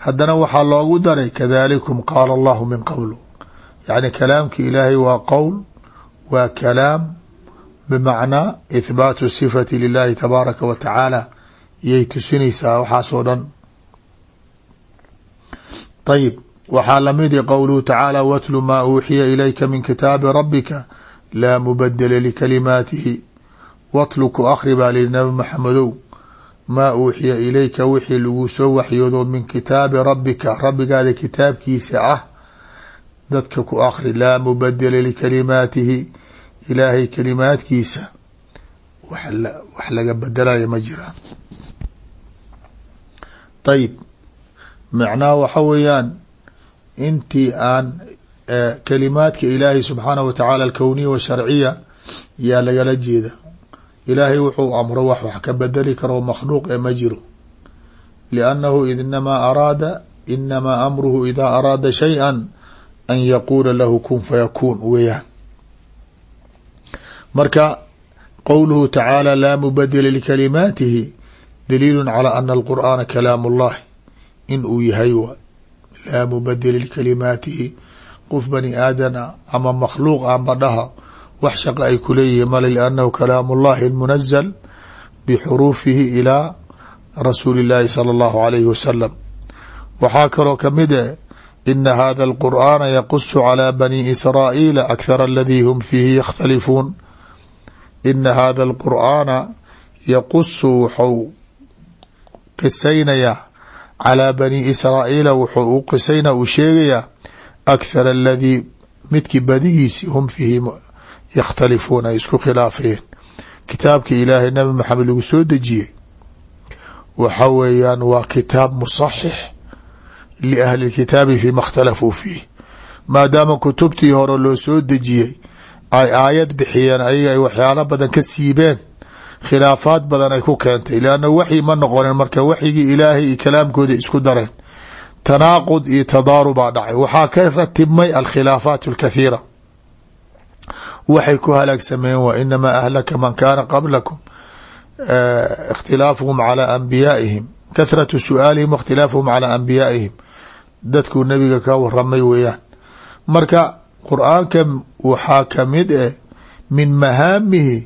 haddana waxaa loogu daray kadalikum qaala allahu min qablu. Yacni kalaamki ilaahay waa qowl waa kalaam bimacnaa ithbaatu sifati lilahi tabaaraka wa tacaala iyay tusinaysaa waxaasoo dhan ayib waxaa lamidi qowluhu tacaala watlu maa uuxiya ilayka min kitaabi rabbika laa mubadela likalimaatihi watlu ku akhri baa lihi nabi maxamedow maa uuxiya ilayka wixii lagu soo waxyoodo min kitaabi rabbika rabbigaada kitaabkiisa ah dadka ku akhri laa mubadela likalimaatihi ilaahay kalimaadkiisa wax laga bedelaya ma jiraan ayib macnaha waxa weeyaan intii aan kalimaadka ilaahay subxaanah wa tacaala alkowniya washarciya yaa lagala jeeda. Ilaahay wuxuu amro wax wax ka bedeli karo makhluuq ee ma jiro. Liannahu inamaa araada inamaa amruhu idaa araada shayئa an yaquula lahu kun fayakuun weeyaan marka qowluhu tacaala laa mubadila likalimaatihi daliilu calaa ana alqur'aana kalaamu ullahi in uu yahay wa laa mubadila likalimaatihi qof bani aadan a ama makhluuq amba dhaha wax shaqa ay kuleeyihiin male liannahu kalaamu ullahi munazal bixuruufihi ilaa rasuuli illaahi sala allahu alayhi wasalam waxaa kaloo ka mid eh, e ina hada alqur'aana yaqusu calaa bani israa'iila akhara aladii hum fiihi ina hada alqur'aana yaqusu wuxuu qisaynayaa calaa bani israa'iila wuxuu u qisayna uu sheegayaa akhar aladii midkii badigiisi hum fiihi yakhtalifuun ay isku khilaafeen kitaabkii ilaahay nabi maxamed lagu soo dejiyey waxa weeyaan waa kitaab musaxix liahli lkitaabi fima اkhtalafuu fiih maadaama kutubtii hore loo soo dejiyey ay aayad bixiyeen ayaga ay waxyaalo badan ka siibeen khilaafaad badan ay ku keentay. Leanna waxyi ma noqonin marka waxyigii ilaahay iyo kalaamkooda isku dareen. Tanaaqud iyo tadaarubaa dhacay. Waxaa ka ratibmay alkhilaafaat alkathiira. Waxay ku halaagsameen wa inamaa ahlaka man kaana qablakum ikhtilaafuhum calaa anbiyaa'ihim. Kathratu su'aalihim waاkhtilaafuhum calaa anbiyaa'ihim. Dadkuu nebiga ka waramay weeyaan. Marka qur'aanka waxaa ka mid eh min mahaamihi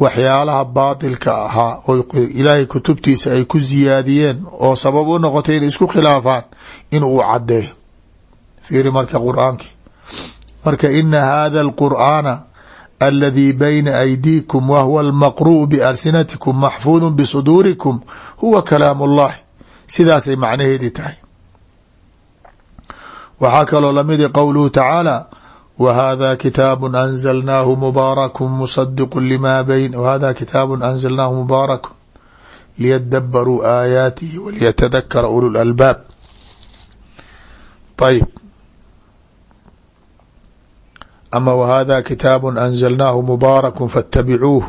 waxyaalaha baatilka ahaa oo ilaahay kutubtiisa ay ku ziyaadiyeen oo sabab u noqotay inay isku khilaafaan in uu caddeeyo fiiri marka qur'aanki. Marka ina hada alqur'aana aladii bayna aydiikum wa huwa almaqru'u bialsinatikum maxfuudu bisuduurikum huwa kalaam ullahi sidaasay macnaheedii tahay. Waxaa kaloo lamidi qowluhu tacaala whada kitaabu anzalnaahu mubaaraku musadiqu lima bayn whada kitaabu anzalnaahu mubaaraku liyadabaruu aayaatihi waliyatadakara ulu lalbaab ayb ama whada kitaabu anzalnaahu mubaaraku faاtabicuuh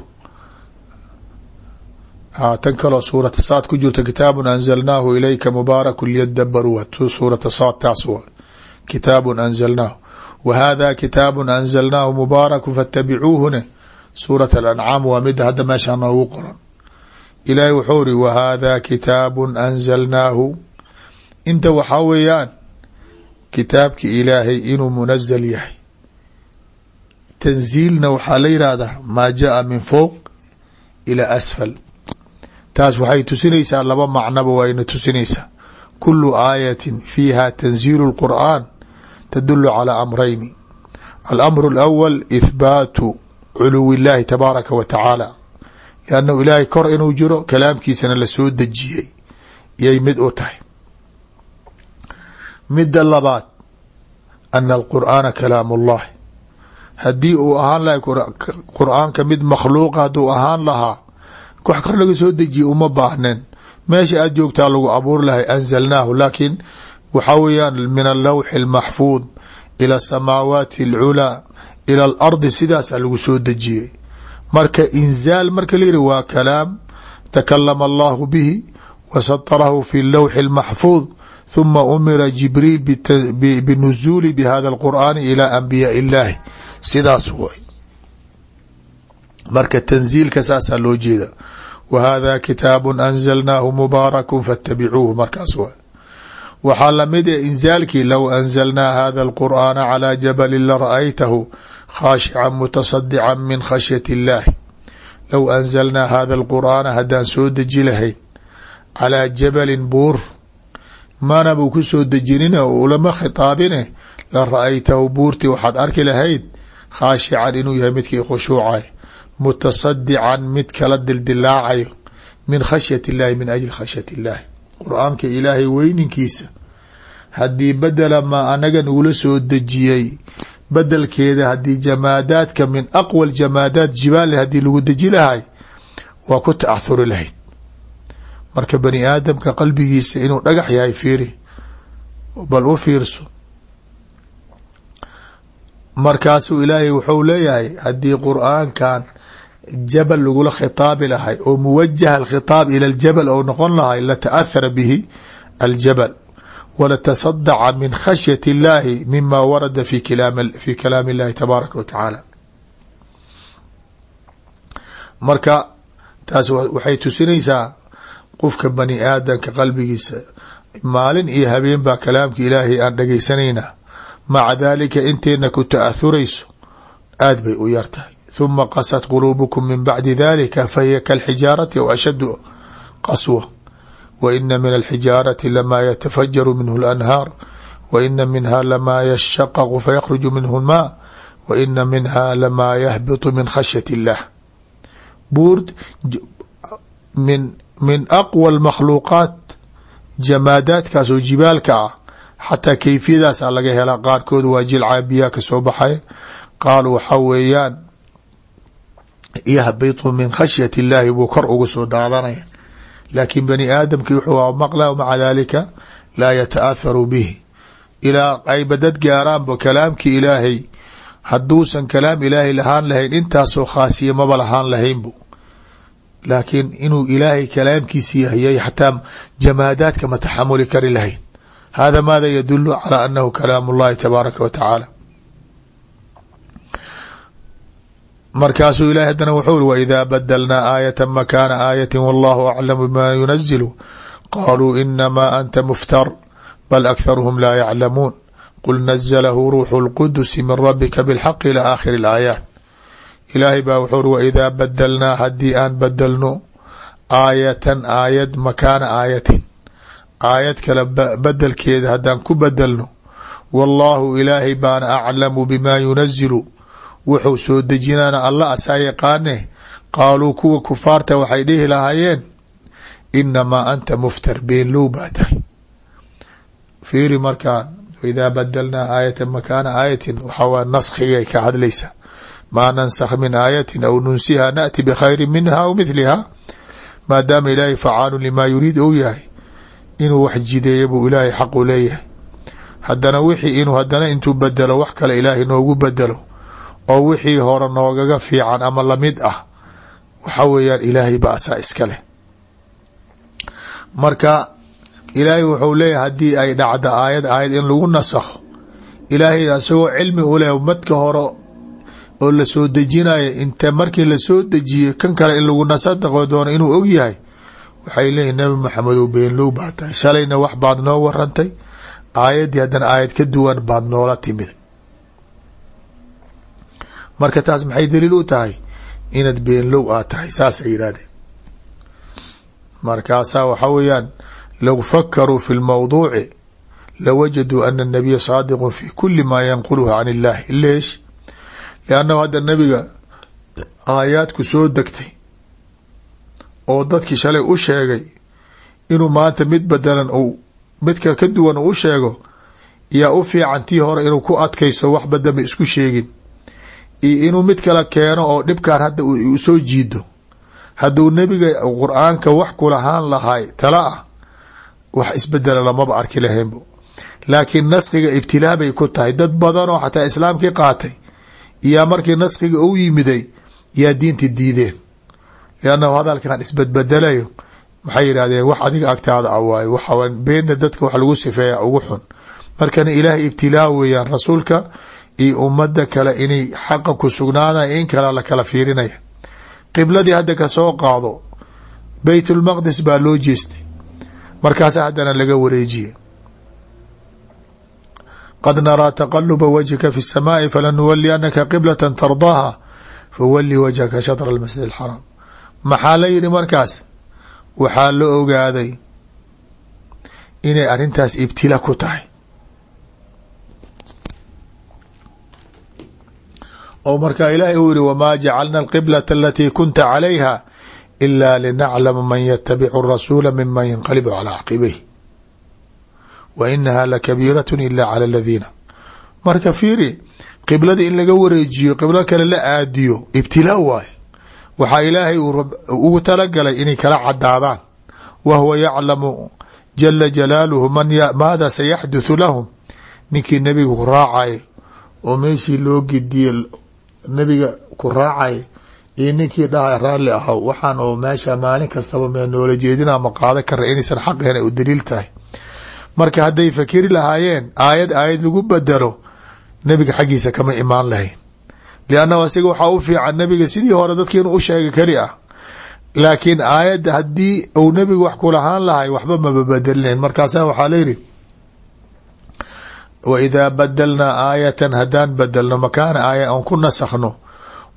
tan kaloo suurata saad ku jirta kitaabu anzalnaahu ilayka mubaaraku liyadabaruu suurata saad taas kitaabu anzalnaahu wa hada kitaabu anzalnaahu mubaaraku faitabicuuhune suurat alancaam waa mida hadda meeshaa noogu qoran ilaahay wuxuu iri wa haadaa kitaabun anzalnaahu inta waxaa weeyaan kitaabki ilaahay inuu munazal yahay tanziilna waxaa la yihahdaa maa jaa min fowq ila asfal taas waxay tusinaysaa laba macnaba waa ina tusinaysaa kulu aayatin fiiha tanziilu اlqur'aan tdul calى amrayni alamru اlأwl ihbaatu culuw اllahi tabaaraka wa tacaala lannahu ilaahay kor inuu jiro kalaamkiisana lasoo dejiyey yay mid u tahay midda labaad ana alqur'aana kalaam اllahi haddii uu ahaan lahay qur'aanka mid makhluuqa hadduu ahaan lahaa wax kor laga soo dejiye uma baahneen meesha aad joogtaa lagu abuur lahay anzalnaahu laakiin waxaa weeyaan min alawxi اlmaxfuud ilى asamaawaati اlculaa ilى alardi sidaasaa lagu soo dejiyey marka inzaal marka layihi waa kalaam takalama allahu bihi wa satarahu fi lawxi اlmaxfuud huma umira jibriil binuzuuli bihada اlqur'aani ilى anbiyaai اllahi sidaas way marka tanziilka saasaa loo jeeda wa hada kitaabu anzalnaahu mubaaraku faاtabicuuhu markaas way waxaa la mid e inzaalkii low anzalnaa hada alqur'aana calaa jabalin la ra'aytahu khaashican mutasadican min khashyati illaahi low anzalnaa hada alqur'aana haddaan soo deji lahayn calaa jabalin buur. Manabu ku soo dejinine oo ulama khitaabine la ra'aytahu buurtii waxaad arki lahayd khaashican inuu yahay midkii khushuucay mutasadican mid kala dildilaacayo min khashyati illaahi min ajli khashyati illaahi qur'aanka ilaahay weyninkiisa haddii bedela maa anaga nagula soo dejiyey bedelkeeda haddii jamaadaadka min aqwa jamaadaat jibaal haddii lagu deji lahay waa ku ta'ahuri lahayd. Marka bani aadamka qalbigiisa inuu dhagax yahay fiiri bal u fiirso. Markaasuu ilaahay wuxuu leeyahay haddii qur'aankan jabal lagula khitaabi lahay oo muwajaha alkhitaab ila aljabal ou noqon lahay lata'ahara bihi aljabal walatasadaca min khashyati اllahi mima warada fi fi kalaami اllahi tabaaraka wa tacaala marka taas waxay tusinaysaa qofka bani aadamka qalbigiisa maalin iyo habeen baa kalaamka ilaahay aan dhagaysanayna maca dalika inteena ku ta'ahurayso aad bay u yar tahay ثuma qasat quluubkm min bacdi dalika fahiya kalxijaarati aw ashadu qaswa waina min alxijaarati lamaa yatafajaru minhu lanhaar waina minha lamaa yashaqaqu fayakruju minhu lmaa waina minha lamaa yahbitu min khashyat illah buur min min aqwa almakhluuqaat jamaadaadkaas oo jibaalka ah xataa keyfiyadaasaa laga helaa qaarkood waa jilcaabiyaa ka soo baxay qaal waxaa weeyaan yahbitu min khashyat illaahi buu kor uga soo daadanaya laakiin bani aadamkii wuxuu maqla maca dalika laa yataatharu bihi. Ilaa ayba dad gaaraanba kalaamkii ilaahay hadduusan kalaam ilaahay lahaan lahayn intaasoo khaasiya maba lahaan lahaynbu. Laakiin inuu ilaahay kalaamkiisi yahiyay xataa jamaadaadka ma taxamuli kari lahayn. Hada maada yadulu calى anahu kalaam اllahi tabaaraka wa tacaala markaasuu ilahi haddana wuxuu uri waidaa badalnaa aayata makaana aayati wallahu aclamu bima yunazilu qaluu inamaa anta muftar bal akharuhum laa yaclamuun qul nazalahu ruuxu اlqudusi min rabika bilxaq ilى aakhiri اlaayaat ilaahay baa wuxuu uri waidaa badalnaa haddii aan bedelno aayatan aayad makaana aayatin aayad kale bedelkeeda haddaan ku bedelno wallaahu ilaahay baana aclamu bimaa yunazilu wuxuu soo dejinana alla asaa yaqaane qaaluu kuwa kufaarta waxay dhihi lahaayeen inamaa anta muftar beenlow baa fiiri markaan waidaa badalnaa aayata makaana aayatin waxaa naskigay ka hadlaysa. Maa nansakh min aayatin aw nunsiha naأti bkhayri minha aw mithliha maadaama ilaahay facaalu limaa yuriid ou yahay inuu wax jideeya buu ilaahay xaqu leeyahay. Haddana wixii inuu haddana intuu bedelo wax kale ilaahay noogu bedelo oo wixii hore noogaga fiican ama la mid ah waxa weeyaan ilaahay ba asaa iska leh. Marka ilaahay wuxuu leeyahay haddii ay dhacdo aayad aayad in lagu nasakho ilaahay isagoo cilmi u leh madka hore oo la soo dejinayo inta markii la soo dejiye kan kale in lagu nasadaqo doono inuu og yahay waxay leeyihiin nabi maxamedow beenlow baa tahay shalayna wax baad noo warantay aayaddii haddana aayad ka duwan baad noola timid marka taas maxay daliil u tahay? Inaad beenlow aad tahay saasay yidhahdeen markaasaa waxaa weeyaan low fakaruu fi lmawduuci lawajaduu ana الnabiya saadiqu fi kuli ma yanquluhu can illahi leesh liannahu hadda nabiga aayaadku soo degtay oo dadkii shalay u sheegay inuu maanta mid bedelan uu midka ka duwan uu u sheego yaa u fiican tii hore inuu ku adkaysto wax badama isku sheegin iyo inuu mid kale keeno oo dhibkan hadda u soo jiido. Hadduu nebiga qur'aanka wax kulahaan lahay tala ah wax isbedela lamaba arki lahaynbo laakiin naskiga ibtilaa bay ku tahay. Dad badan oo xataa islaamkii qaatay iyaa markii naskiga u yimiday yaa diinta diideen. Liannahu hadalkan isbedbedelayo. Maxay yidhahdeen wax adiga agtaada a waayo waxa beenna dadka wax lagu sifeeya ugu xun. Markana ilaahay ibtilaa weeyaan rasuulka iyo ummadda kale inay xaqa ku sugnaadayo in kale la kala fiirinaya qibladii hadda ka soo qaado beytulmaqdis baa loo jeestay markaasa haddana laga wareejiye qad naraa taqaluba wajhika fi الsamaai falanuwaliannaka qiblata tardaaha fawali wajhaka shatra اlmasjid اlxaraam maxaa la yidhi markaas waxaa la ogaaday inay arrintaas ibtila ku tahay Oo markaa ilaahay uu yihi wmaa jacalna alqiblata alatii kunta calayha ila linaclama man yatabicu rasuula miman yanqalibu calaa caqibayh wa inaha lakabiirat ila cala aladiina marka fiiri qiblada in laga wareejiyo qiblo kale la aadiyo ibtilaa waaye. Waxaa ilaahay ugu talagalay inay kala cadaadaan. Wa huwa yaclamu jala jalaaluhu maada sayaxduthu lahum. Ninkii nebiga ku raacay oo meeshii loo gediye nebiga ku raacay iyo ninkii dhaha raalli ahow. Waxaan oo meesha maalin kastaba mee noola jeedina ma qaada kara inaysan xaqeen u daliil tahay. Marka hadday fakiri lahaayeen aayad aayad lagu bedelo nebiga xaggiisa kama imaan lahayn. Liannahu asiga waxaa u fiican nebiga sidii hore dadki inuu u sheega keli ah. Laakiin aayadda haddii uu nebiga wax kulahaan lahay waxba maba bedelinayn markaasa waxaa layidhi wa idaa badalnaa aayatan haddaan bedelno makaana aaya aan ku nasakhno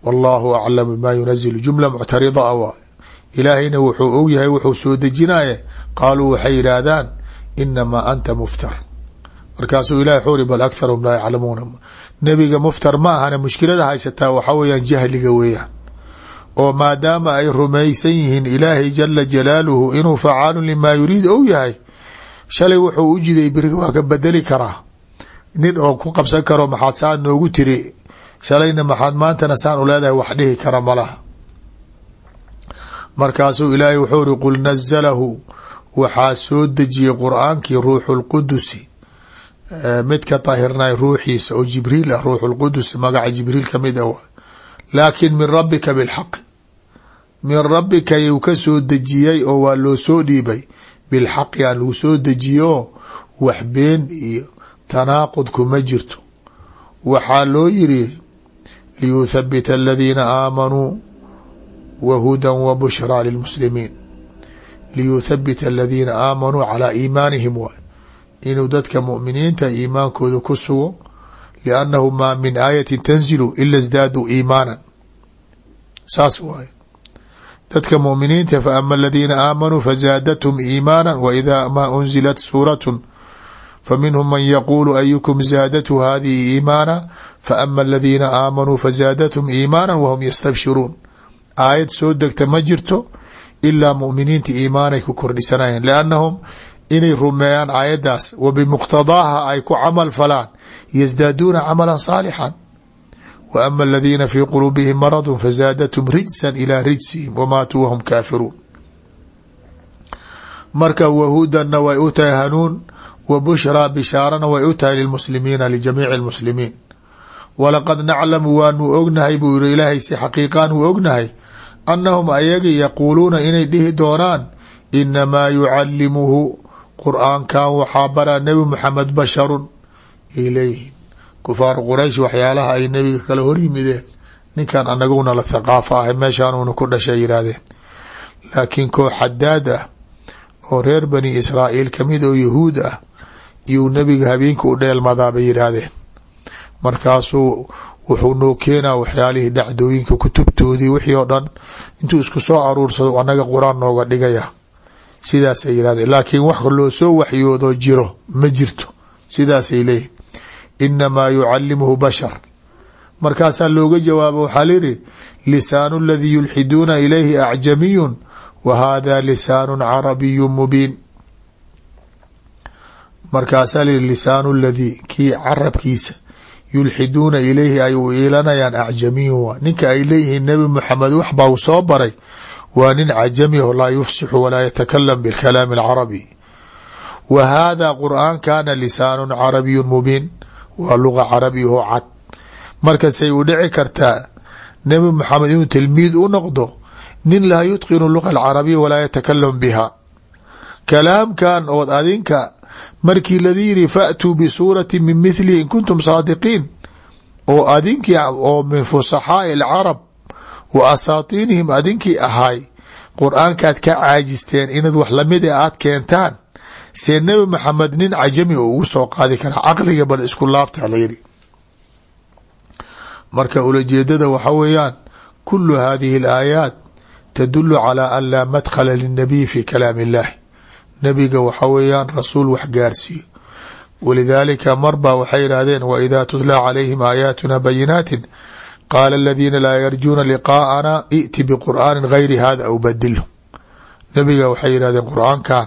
wallahu aclam bima yunazilu jumla muctarida a waay ilaahayna wuxuu og yahay wuxuu soo dejinaye qaaluu waxay yidhaahdaan inamaa anta muftar markaasuu ilahi xuri bal akharhum laa yaclamuuna nebiga muftar ma ahana mushkilada haysataa waxaa weyaan jahliga weeyaan oo maadaama ay rumaysan yihiin ilaahay jala jalaaluhu inuu facaalun limaa yuriid ou yahay shalay wuxuu u jiday waa ka bedeli karaa nin oo ku qabsan karo maxaad saan noogu tiri shalayna maxaad maantana saan u leedahay wax dhihi kara malaha markaasuu ilaahay wuxuu iri qul nazalahu waxaa soo dejiyey qur'aankii ruuxu lqudusi mid ka tahirnay ruuxiisa oo jibriil ah ruuxu lqudus magaca jibriil ka mid ah laakin min rabbika bilxaqi min rabbika yuu ka soo dejiyey oo waa loo soo dhiibay. Bilxaqi aan lagu soo dejiyo wax been iyo tanaaqud kuma jirto. Waxaa loo yiri liyuthabita aladiina aamanuu wa hudan wa bushraa lilmuslimiin liyuthabita aladiina aamanuu calaa iimaanihim waay inuu dadka muminiinta iimaankooda ku sugo liannahu maa min aayatin tanzilu ila sdaaduu iimaanan. Saas waay dadka muminiinta faama aladiina aamanuu fazaadathum iimaana wa idaa maa unzilat suuratun faminhum man yaquulu ayukum zaadathu hadihi iimaana faama aladiina aamanuu fazaadathum iimaana wahum yastabshiruun aayad soo degta ma jirto ilaa muminiinta iimaanay ku kordhisanayeen liannahum inay rumeeyaan aayaddaas wa bimuqtadaaha ay ku camal falaan yasdaaduuna camalan saalixan wa ama aladiina fii quluubihim maradun fazaadathum rijsan ilaa rijsihim wamaatuu wahum kaafiruun marka wahudanna way wa bushraa bishaarana way u tahay lilmuslimiina lijamiici lmuslimiin walaqad naclamu waanu ognahay buu yiri ilaahay si xaqiiqaan uu ognahay annahum ayagi yaquuluuna inay dhihi doonaan inamaa yucalimuhu qur'aankan waxaa baraa nebi muxamed basharun ilayhi kufaaru quraysh waxyaalaha ay nebiga kala hor yimideen ninkan anaguna la thaqaafo ah meeshaanuuna ku dhashay yidhaahdeen laakiin koo xadaad ah oo reer bani israa'iil ka mid oo yahuud ah iyuu nebiga habeenka u dheelmadaa bay yidhaahdeen. Markaasuu wuxuu noo keenaa waxyaalihii dhacdooyinka kutubtoodii wixii oo dhan. Intuu isku soo aruursado anaga qur'aan nooga dhigaya. Sidaasay yidhahdeen laakiin wax loo soo waxyoodoo jiro ma jirto. Sidaasay leeyihiin inamaa yucalimuhu bashar. Markaasaa looga jawaabo waxaa layihi lisaanu aladii yulxiduuna ilayhi acjamiyun wa hada lisaanu carabiyu mubiin markaasaa layihi lisaanu ladii kii carabkiisa yulxiduuna ilayhi ay u iilanayaan acjamiyun ninka ay leeyihiin nebi moxamed wax baa soo baray. Waa nin cajami o laa yufsixu walaa yatakalam bilkalaami alcarabi. Wa hada qur'aankana lisaanu carabiyu mubiin. Waa luga carabi oo cad. Markasay u dhici kartaa nebi moxamed inuu tilmiid u noqdo nin laa yutqinu luga alcarabiya walaa yatakalam biha. Kalaamkan ood adinka markii ladi yiri faatuu bisuurati min mithlihi in kuntum saadiqiin. Oo adinkii oo min fusaxaai alcarab wa asaatiinihim adinkii ahaay qur'aankaad ka caajisteen inaad wax la mid a aad keentaan see nebi maxamed nin cajami oo ugu soo qaadi karaa caqliga bal isku laabta layiri marka ulajeedada waxa weeyaan kulu hadihi alaayaat tadulu calaa an laa madkhala lilnabiy fi kalaam illahi nebiga waxa weeyaan rasuul wax gaarsiiyo walidaalika marba waxay yidhaahdeen waidaa tutla calayhim aayaatuna bayinaatin qaala aladiina laa yarjuuna liqaa'ana i'ti biqur'aanin gayri hada aw badilhu. Nebiga waxay yidhahdeen qur'aankan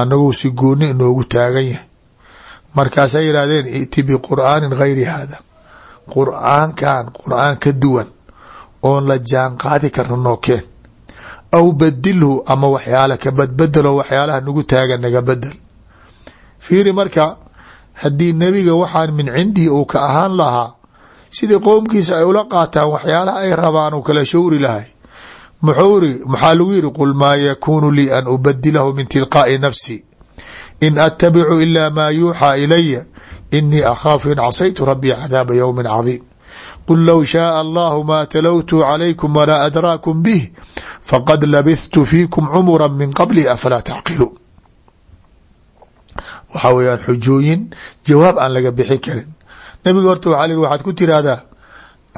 anaguu si gooni inoogu taagan yahay. Markaasay yidhahdeen i'ti biqur'aanin gayri hada qur'aankan qur'aan ka duwan oon la jaan qaadi karna nookeen aw badilhu ama waxyaala ka badbedelo waxyaalaha nagu taagan naga bedel. Fiiri marka haddii nebiga waxaan min cindihi uu ka ahaan lahaa sidii qowmkiisa ay ula qaataan waxyaalaha ay rabaan uu kala showri lahay muxuu iri maxaa lagu yiri qul maa yakuunu lii an ubadilahu min tilqaa'i nafsi in attabicu ila maa yuuxaa ilaya inii akhaafu in casaytu rabbii cadaaba yowmi cadiim. Qul low shaaa allahu maa talowtu calaykum walaa adraakum bih faqad labithtu fiikum cumura min qabli afalaa tacqiluun waxaa weyaan xujooyin jawaab aan laga bixin karin nabiga horta waxaa lii waxaad ku tiraahdaa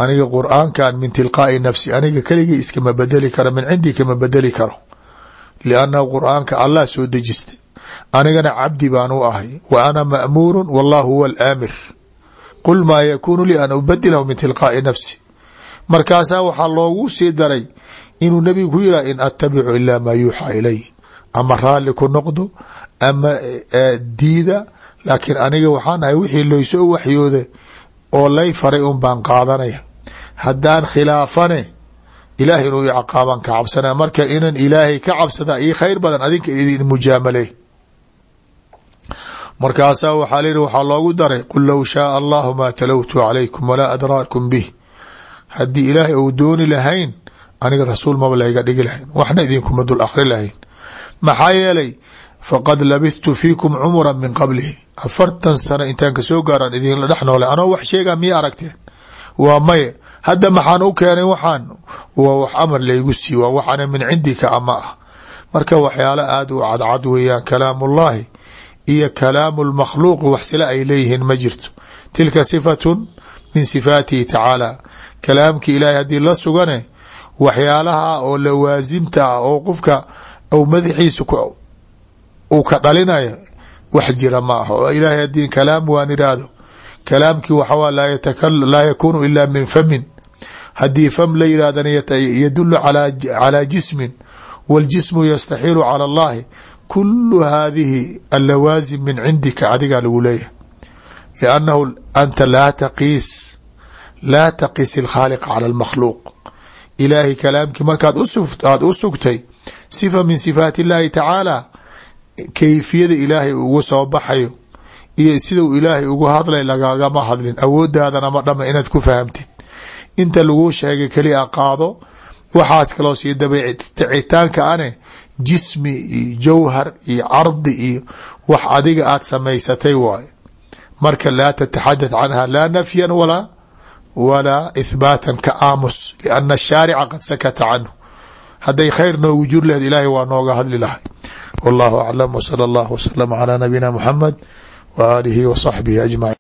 aniga qur'aankan min tilqaa'i nafsi aniga keligii iskama bedeli karo min cindii kama bedeli karo liannahu qur'aanka allah soo dejistay anigana cabdi baan u ahay wa ana ma'muuru wallahu huwa alaamir qul maa yakuunu lii an ubadilahu min tilqaa'i nafsi markaasaa waxaa loogu sii daray inuu nebigu ku yihah in attabicu ilaa maa yuuxaa ilay. Ama raalli ku noqdo ama diida laakiin aniga waxaan ahay wixii loysoo waxyooda oo lay faray un baan qaadanaya. Haddaan khilaafane ilaah inuu i caqaaban ka cabsanaya marka inan ilaahay ka cabsada io khayr badan adinka idin mujaamale. Markaasaa waxaa layihi waxaa loogu daray qul low shaaa allahu maa talowtu calaykum walaa adraakum bih. Haddii ilaahay ou dooni lahayn aniga rasuul maba layga dhigi lahayn waxna idinkuma dul akri lahayn. Maxaa yeelay faqad labithtu fiikum cumura min qablihi. Afartan sano intaan ka soo gaaraan idinla dhex noole anoo wax sheegaa miya aragteen? Waa maye. Hadda maxaan u keenay waxaan waa wax amar laygu sii waa waxana min cindika ama ah. Marka waxyaalo aada u cadcad weeyaan kalaamullahi iyo kalaamu lmakhluuqi wax sila ay leeyihiin ma jirto. Tilka sifatun min sifaatihi tacaala kalaamki ilaahay haddii la sugane waxyaalaha oo lawaasimta ah oo qofka ou madaxiisa uu ka dhalinayo wax jira ma aha. Oo ilaahay haddii kalaam waan idhaahdo kalaamkii waxawa laa yakuunu ilaa min famin. Hadii fam la yidhahdana yadulu calaa jismin waاljismu yastaxiilu cala allahi kulu haadihi allawaasim min cindika adiga lagu leeyahay. Liannahu anta la taqiis laa taqis alkhaaliqa cala almakhluuq ilaahay kalaamkii markaad aada u sugtay sifa min sifaat illahi tacaala kayfiyada ilaahay ugu soo baxayo iyo sidau ilaahay ugu hadlay lagagama hadlin awoodaadana ma dhama inaad ku fahamtid. Inta laguu sheegay keliya qaado waxaas kaloo sii dabicitaanka ane jismi iyo jawhar iyo cardi iyo wax adiga aad samaysatay waayo marka laa tataxadath canha laa nafyan walaa walaa ithbaatan ka aamus liana ashaarica qad sakata canhu hadday khayr noogu jur lahed ilaahay waa nooga hadli lahay wallahu aclam wsala allah wslama calaa nabiyina muxamed wa aalihi wa saxbihi ajmaciin